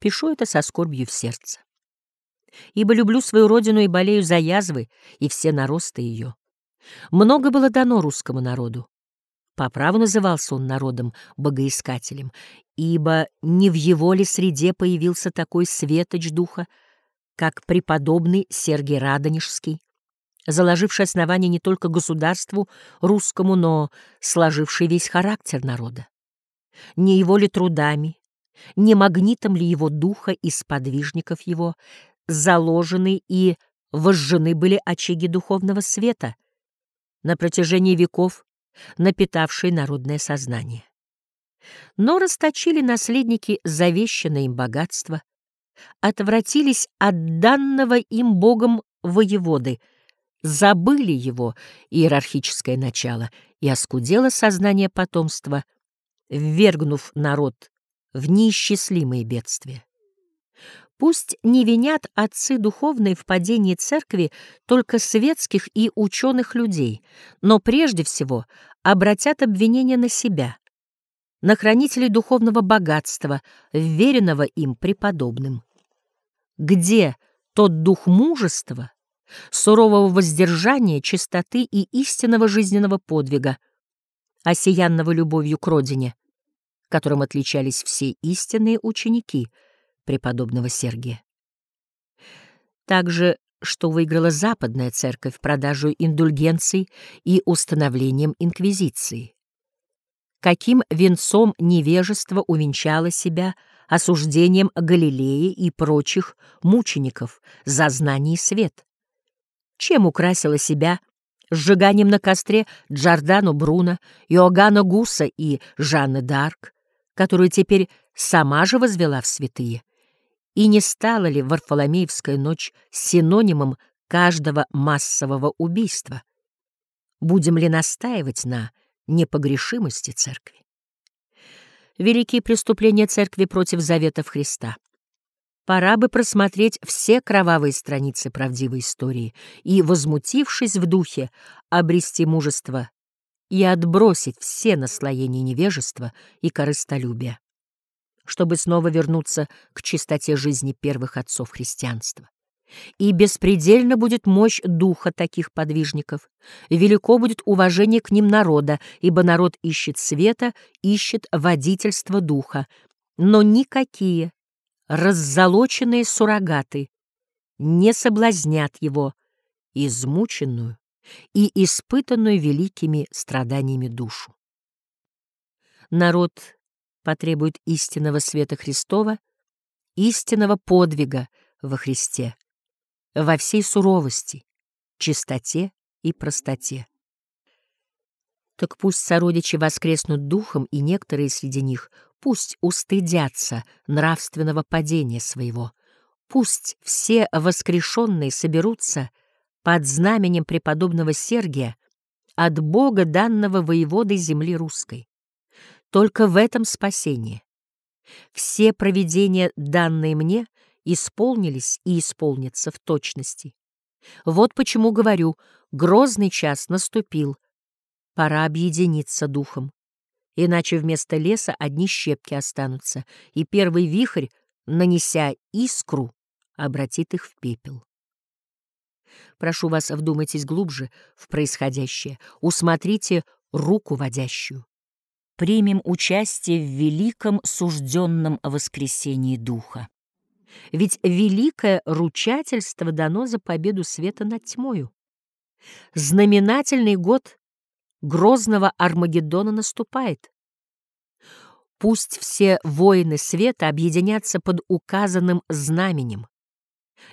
Пишу это со скорбью в сердце. Ибо люблю свою родину и болею за язвы и все наросты ее. Много было дано русскому народу. По праву назывался он народом-богоискателем, ибо не в его ли среде появился такой светоч духа, как преподобный Сергий Радонежский, заложивший основание не только государству русскому, но сложивший весь характер народа. Не его ли трудами, не магнитом ли его духа и сподвижников его заложены и возжжены были очаги духовного света, на протяжении веков напитавшие народное сознание. Но расточили наследники завещанное им богатство, отвратились от данного им Богом воеводы, забыли его иерархическое начало и оскудело сознание потомства, ввергнув народ в неисчислимые бедствия. Пусть не винят отцы духовные в падении церкви только светских и ученых людей, но прежде всего обратят обвинение на себя, на хранителей духовного богатства, вверенного им преподобным. Где тот дух мужества, сурового воздержания, чистоты и истинного жизненного подвига, осиянного любовью к родине, которым отличались все истинные ученики — преподобного Сергия. Также, что выиграла Западная Церковь продажу индульгенций и установлением инквизиции. Каким венцом невежества увенчало себя осуждением Галилеи и прочих мучеников за знание и свет? Чем украсила себя сжиганием на костре Джордану Бруно, Иоганна Гуса и Жанны Д'Арк, которую теперь сама же возвела в святые? И не стала ли Варфоломеевская ночь синонимом каждого массового убийства? Будем ли настаивать на непогрешимости церкви? Великие преступления церкви против заветов Христа. Пора бы просмотреть все кровавые страницы правдивой истории и, возмутившись в духе, обрести мужество и отбросить все наслоения невежества и корыстолюбия чтобы снова вернуться к чистоте жизни первых отцов христианства. И беспредельно будет мощь духа таких подвижников, велико будет уважение к ним народа, ибо народ ищет света, ищет водительство духа, но никакие раззолоченные суррогаты не соблазнят его измученную и испытанную великими страданиями душу. Народ потребует истинного света Христова, истинного подвига во Христе, во всей суровости, чистоте и простоте. Так пусть сородичи воскреснут духом, и некоторые среди них пусть устыдятся нравственного падения своего, пусть все воскрешенные соберутся под знаменем преподобного Сергия от Бога данного воеводой земли русской. Только в этом спасение. Все провидения, данные мне, исполнились и исполнятся в точности. Вот почему говорю, грозный час наступил, пора объединиться духом. Иначе вместо леса одни щепки останутся, и первый вихрь, нанеся искру, обратит их в пепел. Прошу вас, вдумайтесь глубже в происходящее, усмотрите руку водящую примем участие в великом сужденном воскресении Духа. Ведь великое ручательство дано за победу света над тьмою. Знаменательный год грозного Армагеддона наступает. Пусть все воины света объединятся под указанным знаменем.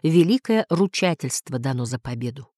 Великое ручательство дано за победу.